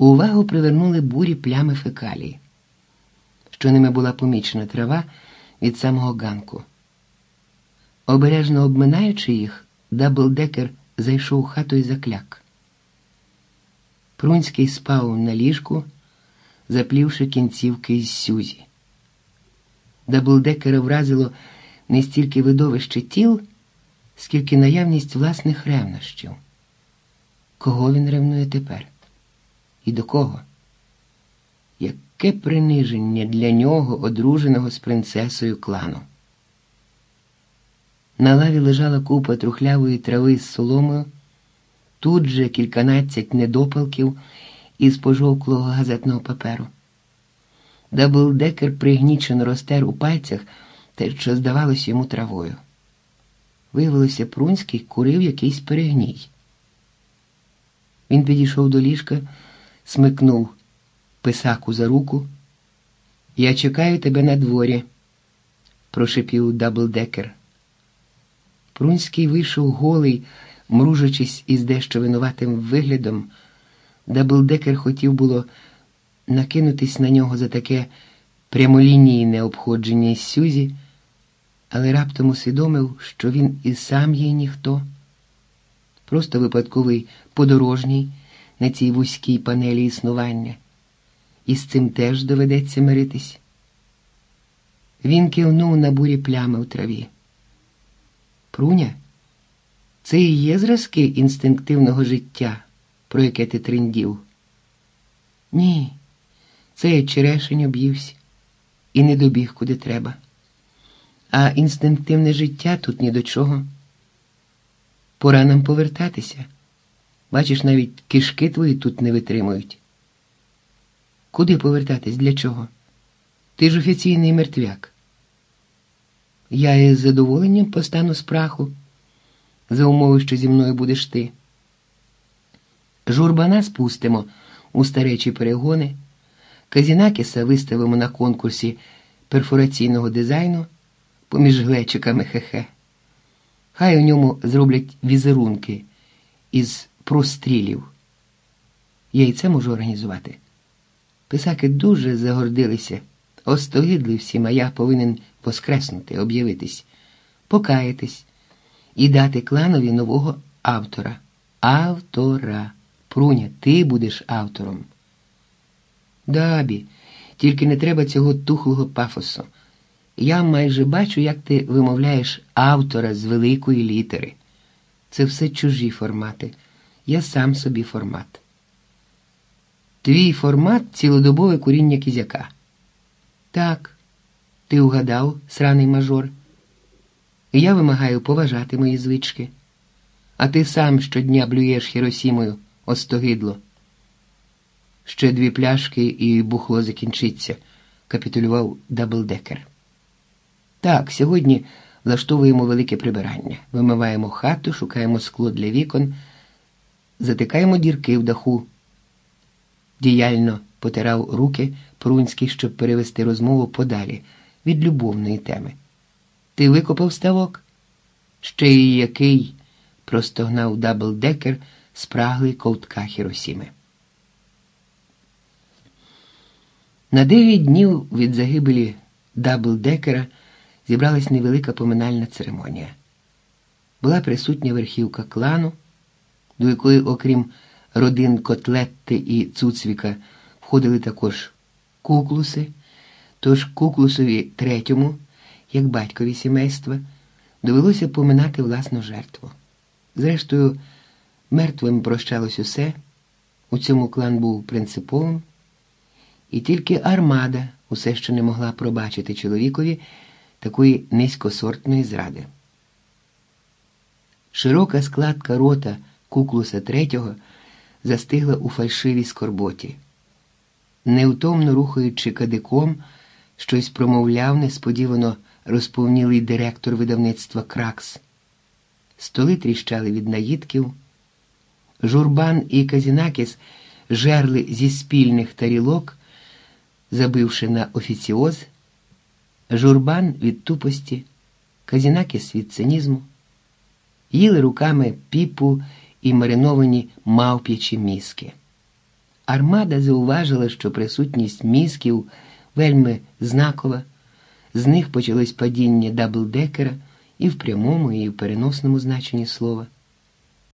Увагу привернули бурі плями фекалії, що ними була помічена трава від самого ганку. Обережно обминаючи їх, Даблдекер зайшов у хату і закляк. Прунський спав на ліжку, заплівши кінцівки із сюзі. Даблдекера вразило не стільки видовище тіл, скільки наявність власних ревнощів. Кого він ревнує тепер? І до кого? Яке приниження для нього, одруженого з принцесою клану? На лаві лежала купа трухлявої трави з соломою, тут же кільканадцять недопалків із пожовклого газетного паперу. Даблдекер пригнічено розтер у пальцях те, що здавалося йому травою. Виявилося, Прунський курив якийсь перегній. Він підійшов до ліжка, смикнув писаку за руку. Я чекаю тебе на дворі, прошепів Даблдекер. Прунський вийшов голий, мружачись із дещо винуватим виглядом. Даблдекер хотів було накинутись на нього за таке прямолінійне обходження із Сюзі, але раптом усвідомив, що він і сам є ніхто, просто випадковий подорожній на цій вузькій панелі існування, і з цим теж доведеться миритись. Він кивнув на бурі плями у траві. Пруня, це і є зразки інстинктивного життя, про яке ти триндів? Ні, це я черешень об'ївся і не добіг куди треба. А інстинктивне життя тут ні до чого. Пора нам повертатися. Бачиш, навіть кишки твої тут не витримують. Куди повертатись? Для чого? Ти ж офіційний мертвяк. Я із задоволенням постану з праху, за умови, що зі мною будеш ти. Журбана спустимо у старечі перегони, Казінакіса виставимо на конкурсі перфораційного дизайну поміж глечиками хехе. Хай у ньому зроблять візерунки із прострілів. Я і це можу організувати. Писаки дуже загордилися, остогидли всім, а я повинен воскреснути, об'явитись, покаятись і дати кланові нового автора. Автора. Пруня, ти будеш автором. Дабі, тільки не треба цього тухлого пафосу. Я майже бачу, як ти вимовляєш автора з великої літери. Це все чужі формати. Я сам собі формат. Твій формат цілодобове куріння кізяка. Так, ти угадав, сраний мажор. Я вимагаю поважати мої звички, а ти сам щодня блюєш Хіросімою остогидло. Ще дві пляшки і бухло закінчиться, капітулював Даблдекер. Так, сьогодні влаштовуємо велике прибирання, вимиваємо хату, шукаємо скло для вікон, затикаємо дірки в даху. Діяльно потирав руки Прунський, щоб перевести розмову подалі від любовної теми. Ти викопав ставок? Ще й який? простогнав Даблдекер, спраглий ковтка Хіросіми. На дев'ять днів від загибелі Даблдекера зібралась невелика поминальна церемонія. Була присутня верхівка клану, до якої, окрім родин Котлетти і Цуцвіка, входили також куклуси, тож куклусові третьому, як батькові сімейства, довелося поминати власну жертву. Зрештою, мертвим прощалось усе, у цьому клан був принциповим. І тільки армада усе ще не могла пробачити чоловікові такої низькосортної зради. Широка складка рота куклуса третього застигла у фальшивій скорботі. Невтомно рухаючи кадиком, щось промовляв несподівано розповнілий директор видавництва Кракс. Столи тріщали від наїдків. Журбан і Казінакіс жерли зі спільних тарілок забивши на офіціоз, журбан від тупості, казінакіс від цинізму, їли руками піпу і мариновані мавп'ячі мізки. Армада зауважила, що присутність мізків вельми знакова. З них почалось падіння даблдекера і в прямому, і в переносному значенні слова.